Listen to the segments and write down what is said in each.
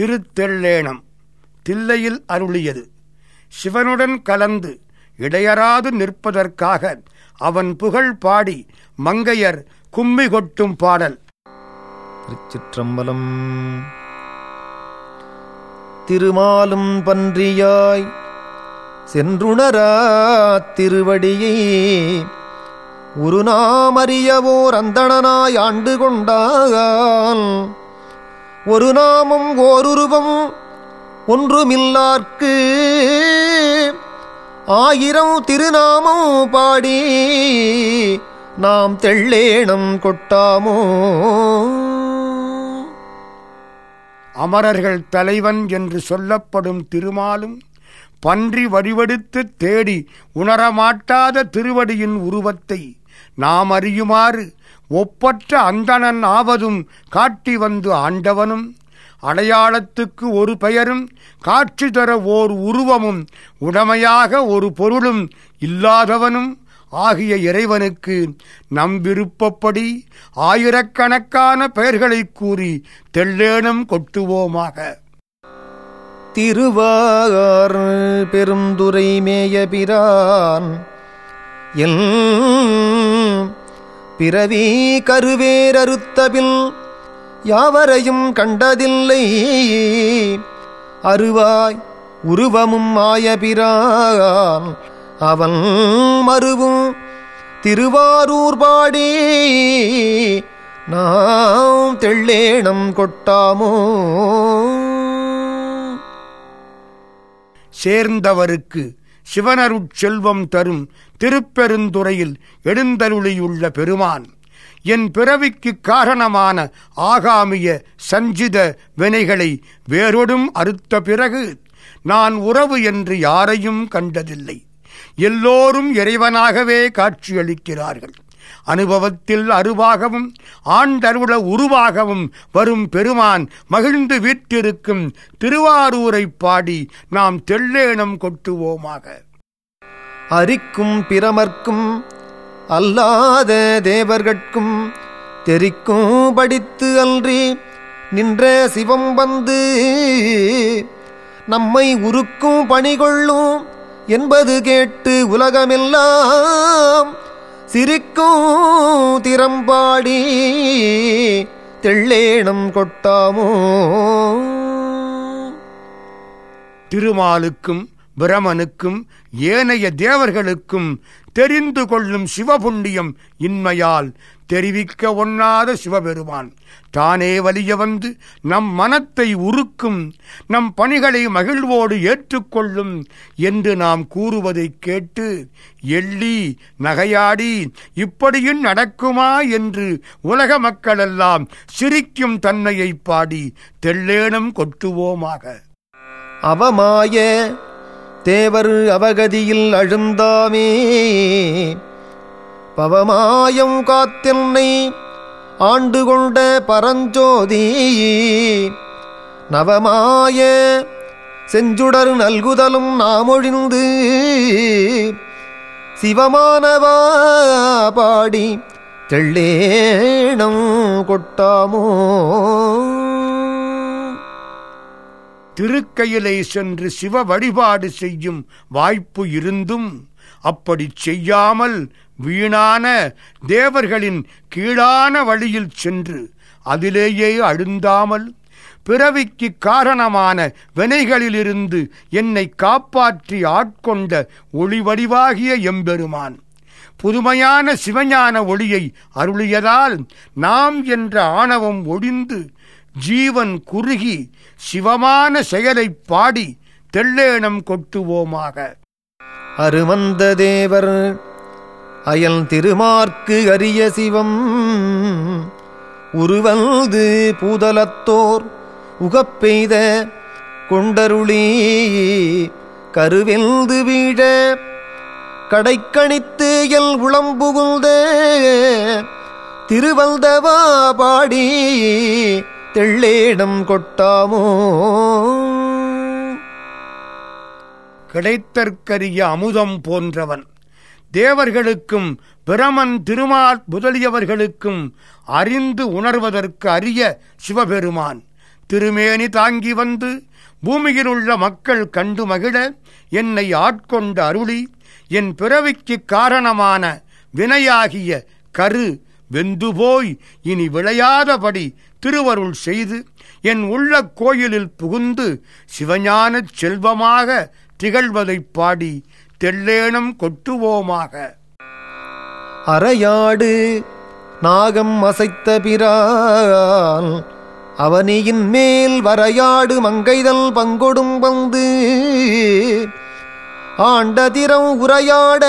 திருத்தெள்ளேனம் தில்லையில் அருளியது. சிவனுடன் கலந்து இடையராது நிற்பதற்காக அவன் புகழ் பாடி மங்கையர் கும்மி கொட்டும் பாடல். திருச்சிற்றம்பலம். திருமாலும் பன்றியாய் சென்றுணரா திருவடியை. உருநாமறியவோர் அந்தணனாய் ஆண்டு கொண்டால் ஒரு நாமம் ஓருருவம் ஒன்றுமில்லார்க்கு. ஆயிரம் திருநாமம் பாடி நாம் தெள்ளேணம் கொட்டாமோ? அமரர்கள் தலைவன் என்று சொல்லப்படும் திருமாலும் பன்றி வடிவெடுத்து தேடி உணரமாட்டாத திருவடியின் உருவத்தை நாம் அறியுமாறு ஒப்பற்ற அந்தணன் ஆவதும் காட்டி வந்து ஆண்டவனும். அடையாளத்துக்கு ஒரு பெயரும் காட்சி தர ஓர் உருவமும் உடமையாக ஒரு பொருளும் இல்லாதவனும் ஆகிய இறைவனுக்கு நம் விருப்பப்படி ஆயிரக்கணக்கான பெயர்களைக் கூறி தெள்ளேனம் கொட்டுவோமாக. திருவார் பெருந்துரை மேயபிரான் எல் பிறவி கருவேரறுத்தபில் யாவரையும் கண்டதில்லை. அருவாய் உருவமும் ஆயபிரான் அவன் மருவும் திருவாரூர் பாடி. நாம் தெள்ளேணம் கொட்டாமோ? சேர்ந்தவருக்கு சிவனருட் செல்வம் தரும் திருப்பெருந்துறையில் எழுந்தருளியுள்ள பெருமான். என் பிறவிக்கு காரணமான ஆகாமிய சஞ்சித வினைகளை வேறொடும் அறுத்த பிறகு நான் உறவு என்று யாரையும் கண்டதில்லை. எல்லோரும் இறைவனாகவே காட்சியளிக்கிறார்கள். அனுபவத்தில் அருவாகவும் ஆண்டருள உருவாகவும் வரும் பெருமான் மகிழ்ந்து வீற்றிருக்கும் திருவாரூரைப் பாடி நாம் தெள்ளேனம் கொட்டுவோமாக. அரிக்கும் பிரமர்க்கும் அல்லாத தேவர்கட்கும் தெரிக்கும் படித்து அன்றி நின்ற சிவம் வந்து நம்மை உருக்கும் பணிகொள்ளும் என்பது கேட்டு உலகமெல்லாம் சிரிக்கும் திறம்பாடி தெள்ளேணம் கொட்டாமோ? திருமாலுக்கும் பிரமனுக்கும் ஏனைய தேவர்களுக்கும் தெரிந்து கொள்ளும் சிவபுண்ணியம் இன்மையால் தெரிவிக்க ஒண்ணாத சிவபெருமான். தானே வலிய வந்து நம் மனத்தை உருக்கும் நம் பணிகளை மகிழ்வோடு ஏற்றுக்கொள்ளும் என்று நாம் கூறுவதைக் கேட்டு எள்ளி நகையாடி இப்படியும் நடக்குமா என்று உலக மக்களெல்லாம் சிரிக்கும் தன்மையைப் பாடி தெள்ளேனம் கொட்டுவோமாக. அவமாய தேவர் அவகதியில் அழுந்தாமே. பவமாயம் காத்தென்னை ஆண்டு கொண்ட பரஞ்சோதி. நவமாய செஞ்சுடர் நல்குதலும் நாமொழிந்து சிவமானவா பாடி தெள்ளேணம் கொட்டாமோ. திருக்கையிலே சென்று சிவ வழிபாடு செய்யும் வாய்ப்பு இருந்தும் அப்படி செய்யாமல் வீணான தேவர்களின் கீழான வழியில் சென்று அதிலேயே அழுந்தாமல் பிறவிக்கு காரணமான வினைகளிலிருந்து என்னை காப்பாற்றி ஆட்கொண்ட ஒளிவடிவாகிய எம்பெருமான் புதுமையான சிவஞான ஒளியை அருளியதால் நாம் என்ற ஆணவம் ஒழிந்து ஜீவன் குறுகி சிவமான செயலைப் பாடி தெள்ளேனம் கொட்டுவோமாக. அருவந்த தேவர் அயல் திருமார்க்கு அரிய சிவம். உருவல்து பூதலத்தோர் உகப்பெய்த கொண்டருளி கருவெல்து வீழ கடைக்கணித்து எல் உளம்புகுந்த திருவல்தவா பாடி தெள்ளேடம் கொட்டாமோ? கிடைத்தற்கரிய அமுதம் போன்றவன் தேவர்களுக்கும் பிரமன் திருமால் முதலியவர்களுக்கும் அறிந்து உணர்வதற்கு அரிய சிவபெருமான். திருமேனி தாங்கி வந்து பூமியிலுள்ள மக்கள் கண்டு மகிழ என்னை ஆட்கொண்ட அருளி என் பிறவிக்கு காரணமான வினையாகிய கரு வெந்து போய் இனி விளையாதபடி திருவருள் செய்து என் உள்ள கோயிலில் புகுந்து சிவஞானச் செல்வமாக திகழ்வதைப் பாடி தெள்ளேனம் கொட்டுவோமாக. அரையாடு நாகம் அசைத்த பிரான் அவனியின் மேல் வரையாடு மங்கைதல் பங்கொடும் வந்து ஆண்டதிரம் உரையாட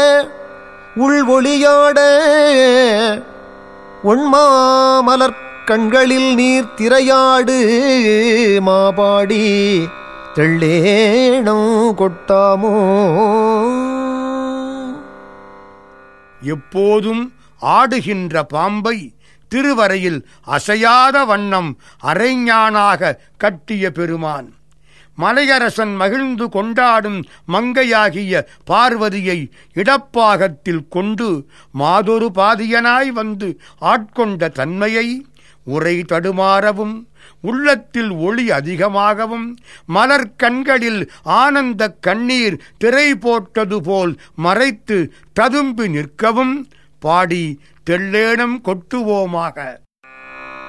உள் ஒளியாட ஒண்மாமலர் கண்களில் நீர் திரையாடு மாபாடி தெள்ளேணம் கொட்டாமோ? எப்போதும் ஆடுகின்ற பாம்பை திருவரையில் அசையாத வண்ணம் அரைஞானாக கட்டிய பெருமான். மலையரசன் மகிழ்ந்து கொண்டாடும் மங்கையாகிய பார்வதியை இடப்பாகத்தில் கொண்டு மாதொரு பாதியனாய் வந்து ஆட்கொண்ட தன்மையை உரை தடுமாறவும் உள்ளத்தில் ஒளி அதிகமாகவும் மலர் கண்களில் ஆனந்த கண்ணீர் திரை போட்டது போல் மறைத்து ததும்பி நிற்கவும் பாடி தெள்ளேனம் கொட்டுவோமாக.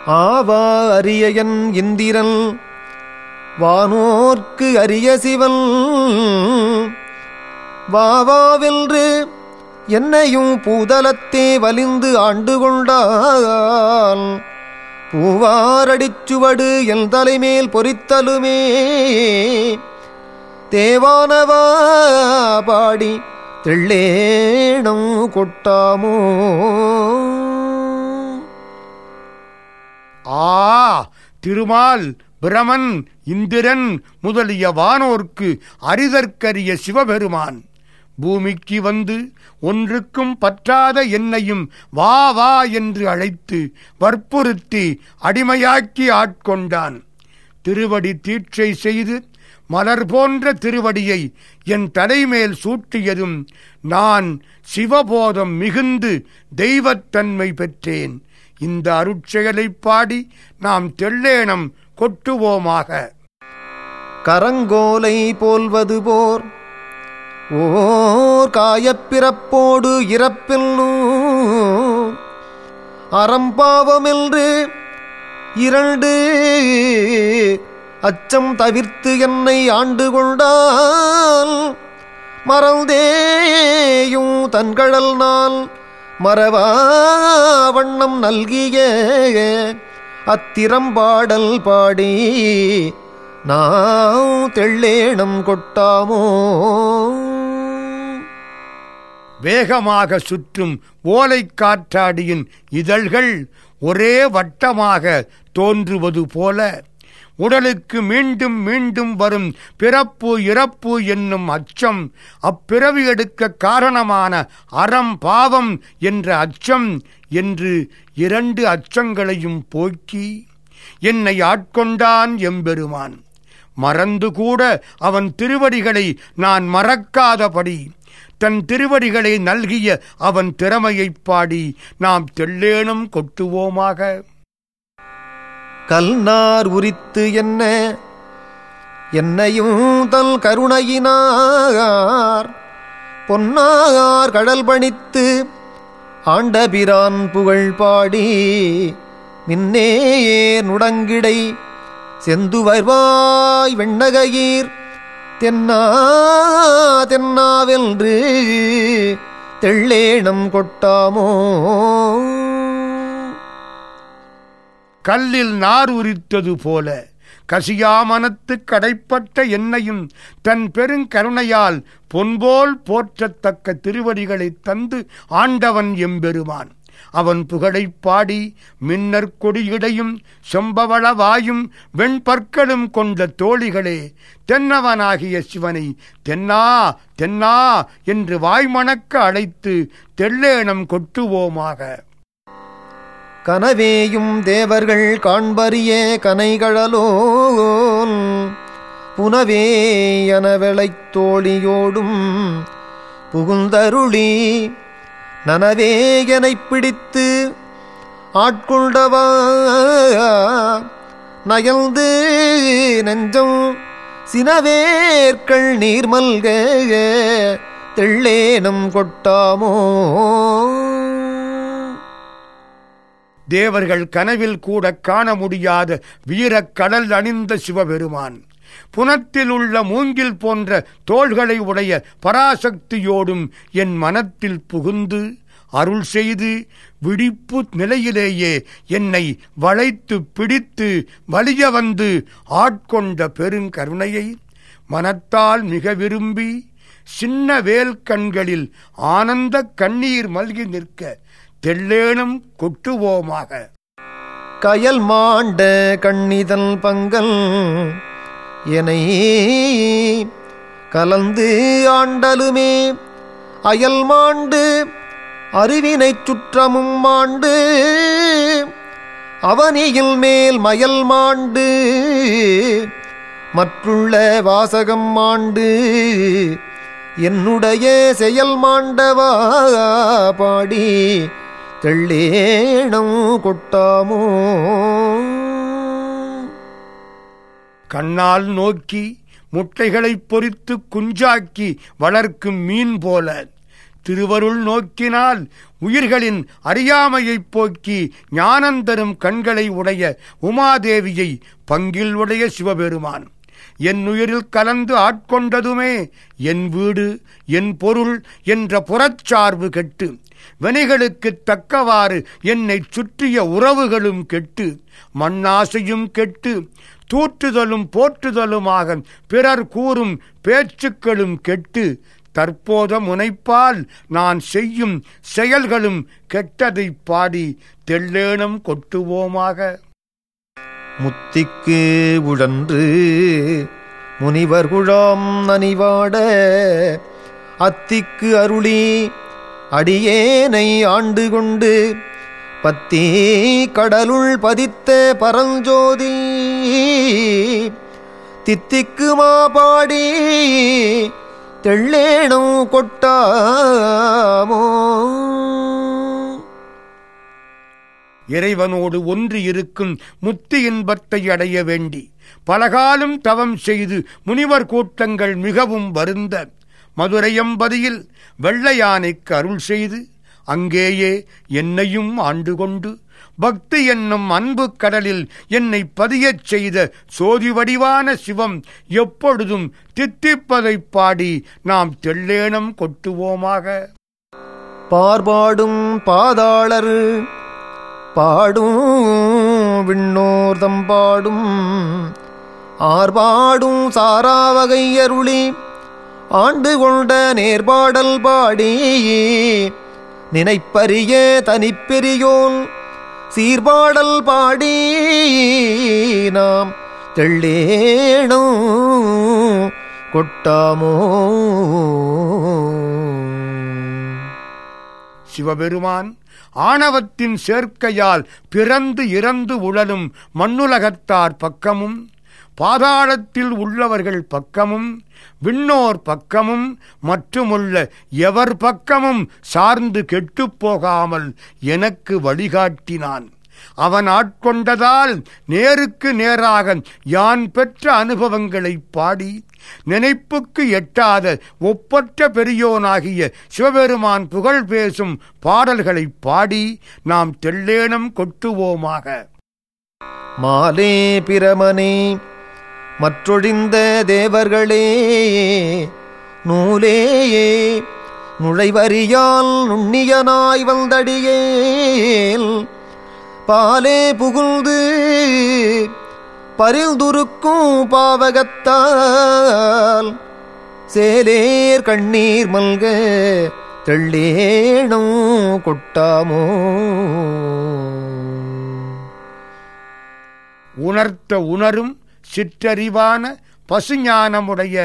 ஆவா அரியன் இந்திரன் வானோர்க்கு அரிய சிவன் வாவாவென்று என்னையும் பூதலத்தே வலிந்து ஆண்டு கொண்டான். பூவாரடிச்சுவடு என் தலைமேல் பொறித்தலுமே. தேவானவா பாடி தெள்ளேணம் கொட்டாமோ. ஆ திருமால் பிரமன் இந்திரன் முதலிய வானோர்க்கு அரிதற்கரிய சிவபெருமான். பூமிக்கு வந்து ஒன்றுக்கும் பற்றாத என்னையும் வா வா என்று அழைத்து வற்புறுத்தி அடிமையாக்கி ஆட்கொண்டான். திருவடி தீட்சை செய்து மலர் போன்ற திருவடியை என் தலைமேல் சூட்டியதும் நான் சிவபோதம் மிகுந்து தெய்வத்தன்மை பெற்றேன். இந்த அருட்செயலைப் பாடி நாம் தெள்ளேனம் கொட்டுவோமாக. கரங்கோலை போல்வது போர் ஓர் காயப்பிறப்போடு இறப்பில்லூ அறம்பாவமென்று இரண்டு அச்சம் தவிர்த்து என்னை ஆண்டு கொண்டால். மறந்தேயும் தன்கடல் நாள் மறவா வண்ணம் நல்கிய அத்திரம்பாடல் பாடி நான் தெள்ளேணம் கொட்டாமோ. வேகமாக சுற்றும் ஓலை காற்றாடியின் இதழ்கள் ஒரே வட்டமாக தோன்றுவது போல. உடலுக்கு மீண்டும் மீண்டும் வரும் பிறப்பு இறப்பு என்னும் அச்சம் அப்பிறவி எடுக்க காரணமான அறம் பாவம் என்ற அச்சம் என்று இரண்டு அச்சங்களையும் போக்கி என்னை ஆட்கொண்டான் எம்பெருமான். மறந்து கூட அவன் திருவடிகளை நான் மறக்காதபடி தன் திருவடிகளை நல்கிய அவன் திறமையைப் பாடி நாம் தெள்ளேனும் கொட்டுவோமாக. கல்நார் உரித்து என்ன? என்னையும் தல் கருணையினார். பொன்னாகார் கடல் பணித்து ஆண்டபிரான் புகழ் பாடி மின்னேயே நுடங்கிடை செந்துவர்வாய் வெண்ணகையீர். தென்னா தென்னாவென்று தெள்ளேணம் கொட்டாமோ? கல்லில் நார் உரித்தது போல கசியாமனத்து கடைப்பட்ட என்னையும் தன் பெருங்கருணையால் பொன்போல் போற்றத்தக்க திருவடிகளைத் தந்து ஆண்டவன் எம்பெருமான். அவன் புகழைப் பாடி மின்னற் கொடியிடையும் செம்பவளவாயும் வெண்பற்களும் கொண்ட தோழிகளே தென்னவனாகிய சிவனை தென்னா தென்னா என்று வாய்மணக்க அழைத்து தெள்ளேனம் கொட்டுவோமாக. கனவேயும் தேவர்கள் காண்பறிய கனைகளலோ புனவே எனவெளைத் தோழியோடும் புகுந்தருளி நனவே பிடித்து ஆட்கொண்டவா? நயல்ந்து நெஞ்சம் சினவேற்கள் நீர்மல்க தெள்ளேனம் கொட்டாமோ? தேவர்கள் கனவில் கூட காண முடியாத வீரக் கடல் அணிந்த சிவபெருமான். புனத்தில் உள்ள மூங்கில் போன்ற தோள்களை உடைய பராசக்தியோடும் என் மனத்தில் புகுந்து அருள் செய்து விழிப்பு நிலையிலேயே என்னை வளைத்து பிடித்து வலிய வந்து ஆட்கொண்ட பெருங்கருணையை மனத்தால் மிக விரும்பி சின்ன வேல் கண்களில் ஆனந்த கண்ணீர் மல்கி நிற்க தெள்ளேனும் கொட்டுவோமாக. கயல் மாண்ட கண்ணிதல் பங்கல் எனை கலந்து ஆண்டலுமே. அயல் மாண்டு அறிவினைச் சுற்றமும் மாண்டு அவனியில் மேல் மயல் மாண்டு மற்றுள்ள வாசகம் மாண்டு என்னுடைய செயல் மாண்டவா பாடி தெள்ளேணம் கொட்டாமோ. கண்ணால் நோக்கி முட்டைகளைப் பொறித்து குஞ்சாக்கி வளர்க்கும் மீன் போல. திருவருள் நோக்கினால் உயிர்களின் அறியாமையைப் போக்கி ஞானந்தரும் கண்களை உடைய உமாதேவியை பங்கில் உடைய சிவபெருமான். என் உயிரில் கலந்து ஆட்கொண்டதுமே என் வீடு என் பொருள் என்ற புறச்சார்பு கெட்டு. வினைகளுக்குத் தக்கவாறு என்னைச் சுற்றிய உறவுகளும் கெட்டு. மண்ணாசையும் கெட்டு. தூற்றுதலும் போற்றுதலுமாக பிறர் கூறும் பேச்சுக்களும் கெட்டு தற்போத முனைப்பால் நான் செய்யும் செயல்களும் கெட்டதைப் பாடி தெள்ளேனம் கொட்டுவோமாக. முத்திக்கு உழன்று முனிவர் குழாம் நனிவாட அத்திக்கு அருளி அடியேனை ஆண்டு கொண்டு பத்தி கடலுள் பதித்த பரஞ்சோதி. தித்திக்கு மாபாடி தெள்ளேனும் கொட்டாமோ. இறைவனோடு ஒன்று இருக்கும் முத்தி இன்பத்தை அடைய வேண்டி பலகாலம் தவம் செய்து முனிவர் கூட்டங்கள் மிகவும் வருந்த மதுரையம்பதியில் வெள்ளையானைக்கு அருள் செய்து அங்கேயே என்னையும் ஆண்டு கொண்டு பக்தி என்னும் அன்பு கடலில் என்னை பதியச் செய்த சோதி வடிவான சிவம் எப்பொழுதும் தித்திப்பதைப் பாடி நாம் தெள்ளேனம் கொட்டுவோமாக. பார்பாடும் பாதாளர் பாடும் விண்ணோர்தம் பாடும் ஆர்பாடும் சாராவகை அருளி ஆண்டு கொண்ட நேர்பாடல் பாடி நினைப்பரிய தனிப்பெரியோன். சீர்பாடல் பாடி நாம் தெள்ளேணும் கொட்டாமோ. சிவபெருமான் ஆணவத்தின் சேர்க்கையால் பிறந்து இறந்து உழலும் மண்ணுலகத்தார் பக்கமும் பாதாளத்தில் உள்ளவர்கள் பக்கமும் விண்ணோர் பக்கமும் மற்றுமுள்ள எவர் பக்கமும் சார்ந்து கெட்டுப்போகாமல் எனக்கு வழிகாட்டினான். அவன் ஆட்கொண்டதால் நேருக்கு நேராக யான் பெற்ற அனுபவங்களைப் பாடி நினைப்புக்கு எட்டாத ஒப்பற்ற பெரியோனாகிய சிவபெருமான் புகழ் பேசும் பாடல்களைப் பாடி நாம் தெள்ளேனம் கொட்டுவோமாக. மாலே பிரமனே மற்றொழிந்த தேவர்களே நூலேயே நுழைவறியால் நுண்ணியனாய் வந்தடியேல் பாலே புகுந்து பரிந்துருக்கும் பாவகத்தால் சேலேர் கண்ணீர் மல்க தெள்ளேணும் கொட்டாமோ? உணர்த்த உணரும் சிற்றறிவான பசுஞானமுடைய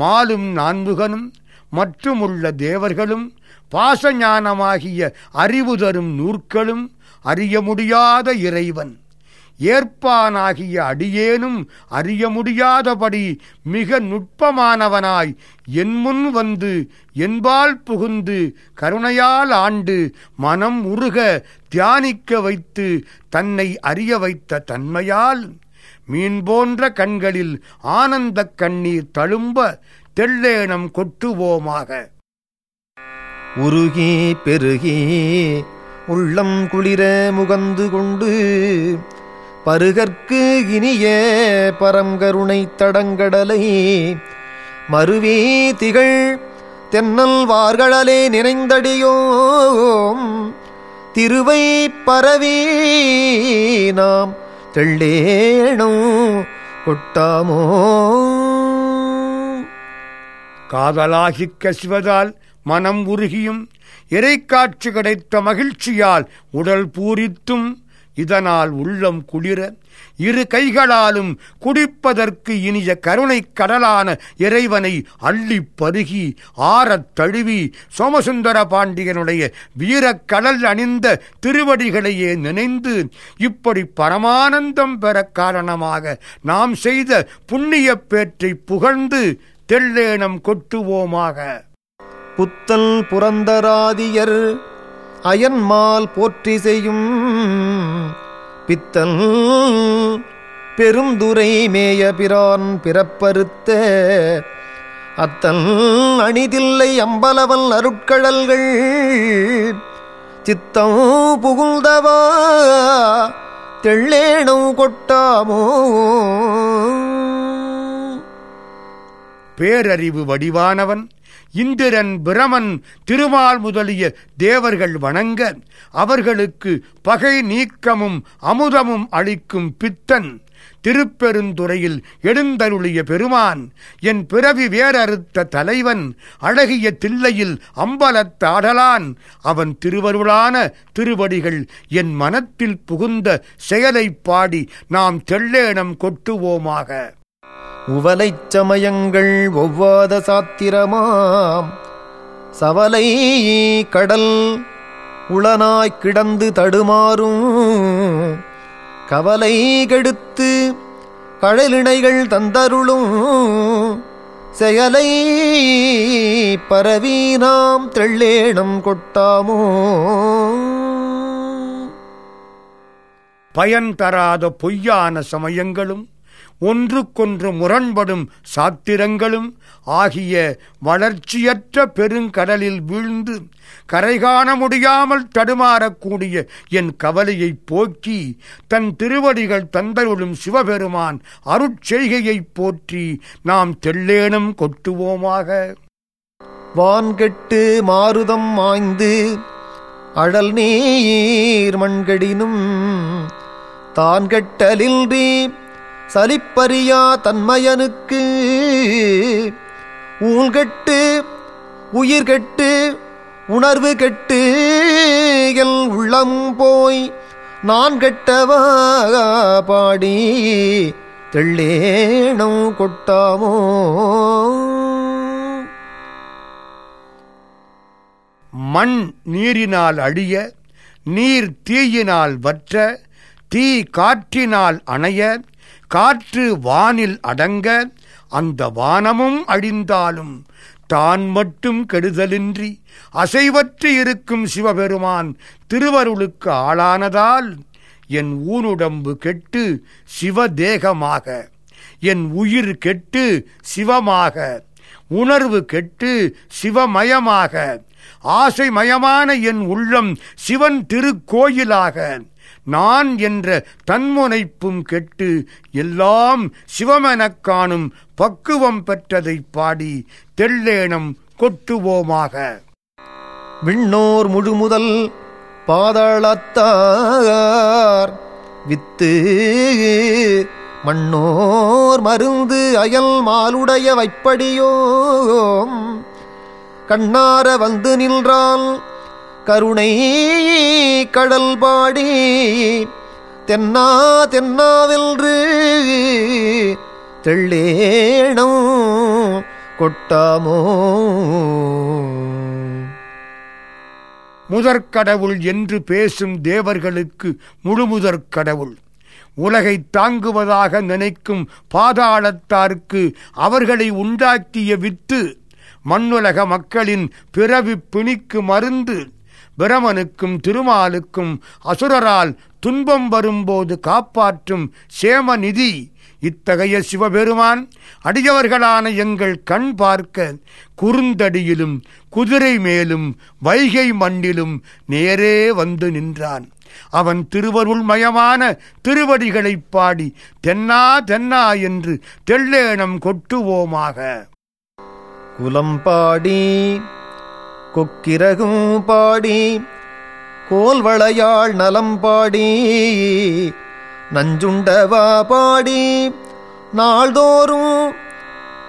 மாலும் நான்முகனும் மற்றுமுள்ள தேவர்களும் பாசஞானமாகிய அறிவு தரும் நூற்களும் அறிய முடியாத இறைவன். ஏற்பானாகிய அடியேனும் அறிய முடியாதபடி மிக நுட்பமானவனாய் என் முன் வந்து என்பால் புகுந்து கருணையால் ஆண்டு மனம் உருக தியானிக்க வைத்து தன்னை அறிய வைத்த தன்மையால் மீன் போன்ற கண்களில் ஆனந்தக் கண்ணீர் தழும்ப தெள்ளேனம் கொட்டுவோமாக. உருகி பெருகி உள்ளம் குளிர முகந்து கொண்டு பருகற்கு இனிய பரங்கருணை தடங்கடலை மருவி திகழ் தென்னல் வார்களே நிறைந்தடியோம் திருவை பரவி நாம் தெள்ளேணோ கொட்டாமோ காதலாகிக் கசிவதால் மனம் உருகியும் இறைக்காட்சி கிடைத்த மகிழ்ச்சியால் உடல் பூரித்தும் இதனால் உள்ளம் குளிர இரு கைகளாலும் குடிப்பதற்கு இனிய கருணைக் கடலான இறைவனை அள்ளிப் பருகி ஆறத் தழுவி சோமசுந்தர பாண்டியனுடைய வீரக்கடல் அணிந்த திருவடிகளையே நினைந்து இப்படி பரமானந்தம் பெற காரணமாக நாம் செய்த புண்ணியப் பேற்றை புகழ்ந்து தெள்ளேனம் கொட்டுவோமாக. புத்தல் புரந்தராதியர் அயன்மால் போற்றி செய்யும் பித்தல் பெருந்துரை மேய பிரான் பிறப்பறுத்த அத்தல் அணிதில்லை அம்பலவல் அருட்கடல்கள் சித்தம் புகுந்தவா தெள்ளேணம் கொட்டாமோ? பேரறிவு வடிவானவன் இந்திரன் பிரமன் திருமால் முதலிய தேவர்கள் வணங்க அவர்களுக்கு பகை நீக்கமும் அமுதமும் அளிக்கும் பித்தன் திருப்பெருந்துறையில் எழுந்தருளிய பெருமான் என் பிறவி வேறறுத்த தலைவன் அழகிய தில்லையில் அம்பலத்த ஆடலான் அவன் திருவருளான திருவடிகள் என் மனத்தில் புகுந்த செயலைப் பாடி நாம் தெள்ளேனம் கொட்டுவோமாக. உவலைச் சமயங்கள் ஒவ்வாத சாத்திரமாம். சவலை கடல் உளனாய்க் கிடந்து தடுமாறும். கவலை கெடுத்து கழலிணைகள் தந்தருளும். செயலை பரவி நாம் தெள்ளேணம் கொட்டாமோ? பயன் தராத பொய்யான சமயங்களும் ஒன்றுக்கொன்று முரண்படும் சாத்திரங்களும் ஆகிய வளர்ச்சியற்ற பெருங்கடலில் வீழ்ந்து கரை காண முடியாமல் தடுமாறக்கூடிய என் கவலையைப் போக்கி தன் திருவடிகள் தந்தருளும் சிவபெருமான் அருட்செய்கையைப் போற்றி நாம் தெள்ளேனம் கொட்டுவோமாக. வான்கெட்டு மாருதம் மாய்ந்து அழல் நீர் மண்கடினும் தான் கெட்டலின்றி சலிப்பறியா தன்மயனுக்கு? ஊழ்கெட்டு உயிர் கெட்டு உணர்வு கெட்டு எல் உள்ளம் போய் நான் கெட்டவா பாடி தெள்ளேணம் கொட்டாமோ? மண் நீரினால் அழிய நீர் தீயினால் வற்ற தீ காற்றினால் அணைய காற்று வானில் அடங்க அந்த வானமும் அழிந்தாலும் தான் மட்டும் கெடுதலின்றி அசைவற்று இருக்கும் சிவபெருமான் திருவருளுக்கு ஆளானதால் என் ஊனுடம்பு கெட்டு சிவதேகமாக என் உயிர் கெட்டு சிவமாக உணர்வு கெட்டு சிவமயமாக ஆசைமயமான என் உள்ளம் சிவன் திருக்கோயிலாக நான் என்ற தன்முனைப்பும் கெட்டு எல்லாம் சிவமெனக் காணும் பக்குவம் பெற்றதைப் பாடி தெள்ளேனம் கொட்டுவோமாக. விண்ணோர் முழுமுதல் பாதாளத்தார். வித்து மண்ணோர் மருந்து அயல் மாலுடைய வைப்படியோம் கண்ணார வந்து நின்றால் கருணை கடல் பாடி தென்னா தென்னாவென்று தெள்ளேணம் கொட்டாமோ? முதற்கடவுள் என்று பேசும் தேவர்களுக்கு முழுமுதற் கடவுள். உலகை தாங்குவதாக நினைக்கும் பாதாளத்தார்க்கு அவர்களை உண்டாக்கிய வித்து மண்ணுலக மக்களின் பிறவி பிணிக்கு மருந்து. பிரமனுக்கும் திருமாலுக்கும் அசுரரால் துன்பம் வரும்போது காப்பாற்றும் சேமநிதி. இத்தகைய சிவபெருமான் அடியவர்களான எங்கள் கண் பார்க்க குறுந்தடியிலும் குதிரை மேலும் வைகை மண்ணிலும் நேரே வந்து நின்றான். அவன் திருவருள் மயமான திருவடிகளைப் பாடி தென்னா தென்னா என்று தெள்ளேனம் கொட்டுவோமாக. குலம் பாடி கொக்கிரகும் பாடி கோல்வளையாள் நலம் பாடி நஞ்சுண்டவா பாடி நாள்தோறும்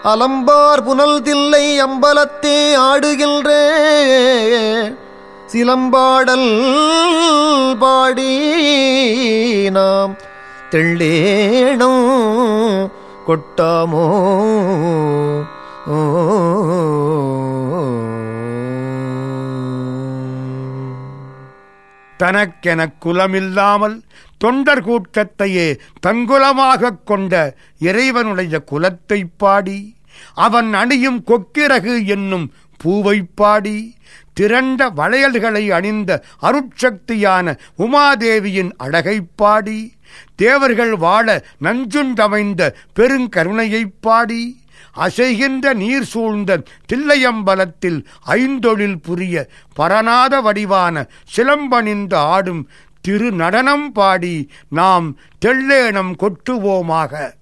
அலம்பார் புனல் தில்லை அம்பலத்தே ஆடுகின்றே சிலம்பாடல் பாடி நாம் தெள்ளேணும் கொட்டாமோ ஓ தனக்கெனக் குலமில்லாமல் தொண்டர் கூட்டத்தையே தங்குலமாகக் கொண்ட இறைவனுடைய குலத்தைப் பாடி அவன் அணியும் கொக்கிரகு என்னும் பூவைப் பாடி திரண்ட வளையல்களை அணிந்த அருட்சக்தியான உமாதேவியின் அழகைப் பாடி தேவர்கள் வாழ நஞ்சுண்டமைந்த பெருங்கருணையைப் பாடி அசைகின்ற நீர் சூழ்ந்த தில்லையம்பலத்தில் ஐந்தொழில் புரிய பரநாத வடிவான சிலம்பணிந்து ஆடும் திரு நடனம் பாடி நாம் தெள்ளேனம் கொட்டுவோமாக.